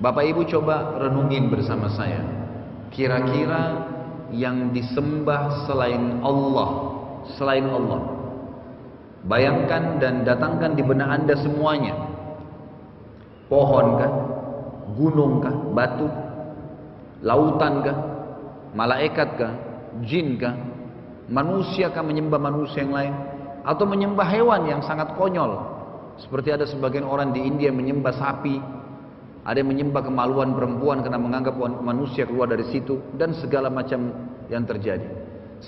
Bapak Ibu coba renungin bersama saya. Kira-kira yang disembah selain Allah, selain Allah. Bayangkan dan datangkan di benak Anda semuanya. Pohon kah? Gunung kah? Batu? Lautan kah? Malaikat kah? Jin kah? Manusia kah menyembah manusia yang lain? Atau menyembah hewan yang sangat konyol? Seperti ada sebagian orang di India menyembah sapi, ada yang menyembah kemaluan perempuan karena menganggap manusia keluar dari situ dan segala macam yang terjadi.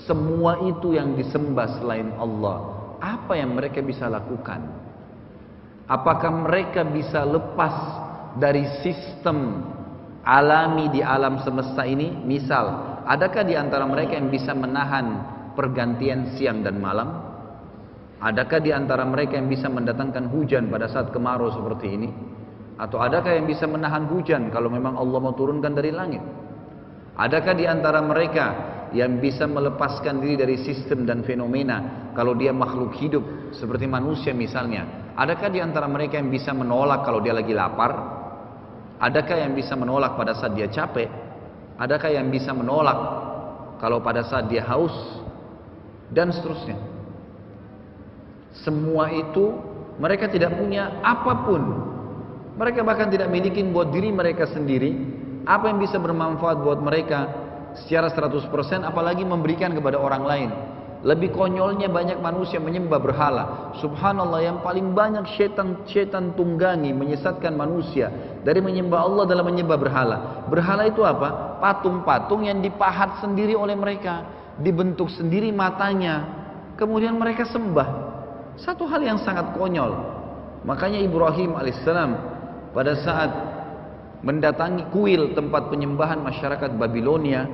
Semua itu yang disembah selain Allah. Apa yang mereka bisa lakukan? Apakah mereka bisa lepas dari sistem alami di alam semesta ini? Misal, adakah di antara mereka yang bisa menahan pergantian siang dan malam? Adakah di antara mereka yang bisa mendatangkan hujan pada saat kemarau seperti ini? Atau adakah yang bisa menahan hujan kalau memang Allah mau turunkan dari langit? Adakah di antara mereka yang bisa melepaskan diri dari sistem dan fenomena kalau dia makhluk hidup seperti manusia misalnya? Adakah di antara mereka yang bisa menolak kalau dia lagi lapar? Adakah yang bisa menolak pada saat dia capek? Adakah yang bisa menolak kalau pada saat dia haus? Dan seterusnya. Semua itu mereka tidak punya apa pun mereka bahkan tidak miliki buat diri mereka sendiri apa yang bisa bermanfaat buat mereka secara 100% apalagi memberikan kepada orang lain. Lebih konyolnya banyak manusia menyembah berhala. Subhanallah yang paling banyak syaitan-syaitan tunggangi menyesatkan manusia dari menyembah Allah dalam menyembah berhala. Berhala itu apa? Patung-patung yang dipahat sendiri oleh mereka, dibentuk sendiri matanya, kemudian mereka sembah. Satu hal yang sangat konyol. Makanya Ibrahim alaihissalam pada saat mendatangi kuil tempat penyembahan masyarakat Babilonia,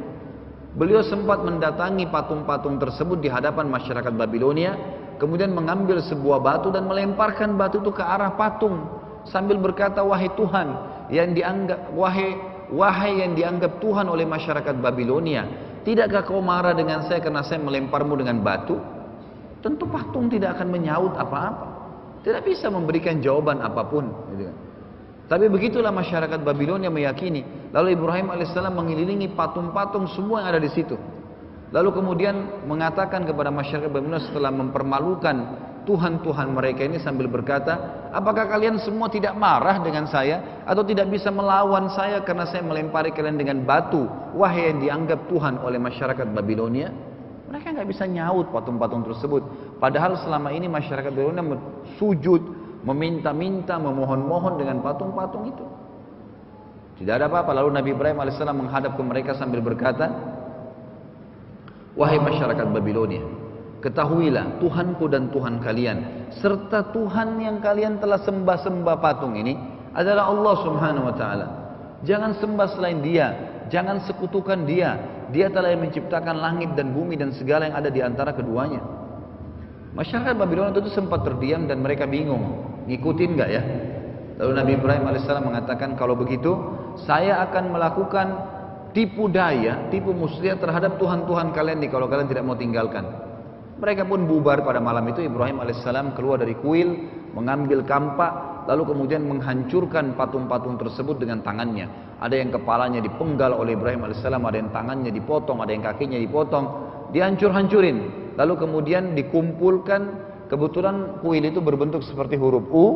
beliau sempat mendatangi patung-patung tersebut di hadapan masyarakat Babilonia, kemudian mengambil sebuah batu dan melemparkan batu itu ke arah patung sambil berkata wahai Tuhan yang dianggap wahai wahai yang dianggap Tuhan oleh masyarakat Babilonia, tidakkah kau marah dengan saya karena saya melemparmu dengan batu? Tentu patung tidak akan menyaut apa-apa. Tidak bisa memberikan jawaban apa pun. Gitu kan. Tapi begitulah masyarakat Babilonia meyakini. Lalu Ibrahim alaihissalam mengelilingi patung-patung semua yang ada di situ. Lalu kemudian mengatakan kepada masyarakat Babilonia setelah mempermalukan Tuhan-Tuhan mereka ini sambil berkata, apakah kalian semua tidak marah dengan saya atau tidak bisa melawan saya karena saya melempari kalian dengan batu, wahai yang dianggap Tuhan oleh masyarakat Babilonia? Mereka nggak bisa nyaut patung-patung tersebut. Padahal selama ini masyarakat Babilonia sujud, meminta-minta, memohon-mohon dengan patung-patung itu. Tidak ada apa-apa. Lalu Nabi Ibrahim AS menghadap ke mereka sambil berkata, Wahai masyarakat Babilonia, ketahuilah Tuhanku dan Tuhan kalian, serta Tuhan yang kalian telah sembah-sembah patung ini adalah Allah Subhanahu wa taala. Jangan sembah selain Dia, jangan sekutukan Dia. Dia telah menciptakan langit dan bumi dan segala yang ada di antara keduanya. Masyarakat Babilonia itu sempat terdiam dan mereka bingung, ngikutin nggak ya? Lalu Nabi Ibrahim alaihissalam mengatakan kalau begitu saya akan melakukan tipu daya, tipu muslihat terhadap Tuhan-Tuhan kalian nih kalau kalian tidak mau tinggalkan. Mereka pun bubar pada malam itu Ibrahim alaihissalam keluar dari kuil, mengambil kampak, lalu kemudian menghancurkan patung-patung tersebut dengan tangannya. Ada yang kepalanya dipenggal oleh Ibrahim alaihissalam, ada yang tangannya dipotong, ada yang kakinya dipotong, dihancur-hancurin. Lalu kemudian dikumpulkan, kebetulan kuil itu berbentuk seperti huruf U,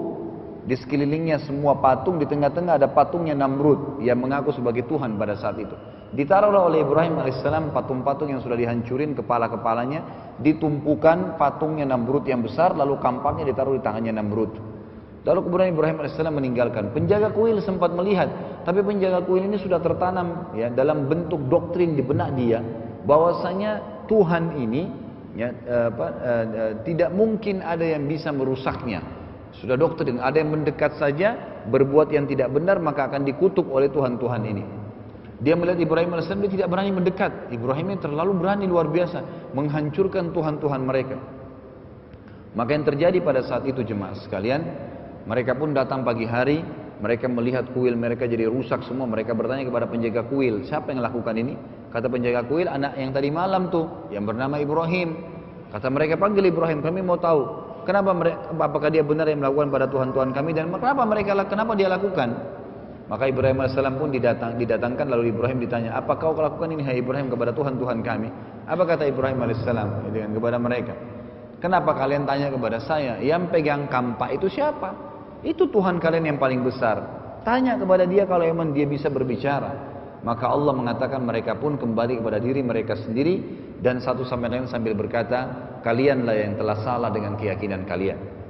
di sekelilingnya semua patung, di tengah-tengah ada patungnya Namrud yang mengaku sebagai Tuhan pada saat itu. Ditaruhlah oleh Ibrahim alaihissalam patung-patung yang sudah dihancurin kepala-kepalanya, ditumpukan patungnya Namrud yang besar, lalu kampaknya ditaruh di tangannya Namrud. Lalu kemudian Ibrahim alaihissalam meninggalkan. Penjaga kuil sempat melihat, tapi penjaga kuil ini sudah tertanam ya dalam bentuk doktrin di benak dia bahwasanya Tuhan ini ya, eh, apa, eh, tidak mungkin ada yang bisa merusaknya. Sudah doktrin, ada yang mendekat saja berbuat yang tidak benar maka akan dikutuk oleh Tuhan-Tuhan ini. Dia melihat Ibrahim AS dia tidak berani mendekat. Ibrahim ini terlalu berani luar biasa menghancurkan Tuhan-Tuhan mereka. Maka yang terjadi pada saat itu jemaah sekalian, mereka pun datang pagi hari, mereka melihat kuil mereka jadi rusak semua. Mereka bertanya kepada penjaga kuil, siapa yang lakukan ini? Kata penjaga kuil, anak yang tadi malam tuh, yang bernama Ibrahim. Kata mereka, panggil Ibrahim, kami mau tahu. Kenapa mereka, apakah dia benar yang melakukan pada Tuhan-Tuhan kami dan kenapa mereka kenapa dia lakukan? Maka Ibrahim AS pun didatang, didatangkan lalu Ibrahim ditanya, apa kau lakukan ini hai Ibrahim kepada Tuhan Tuhan kami? Apa kata Ibrahim AS dengan kepada mereka? Kenapa kalian tanya kepada saya? Yang pegang kampak itu siapa? Itu Tuhan kalian yang paling besar. Tanya kepada dia kalau emang dia bisa berbicara. Maka Allah mengatakan mereka pun kembali kepada diri mereka sendiri dan satu sama lain sambil berkata, kalianlah yang telah salah dengan keyakinan kalian.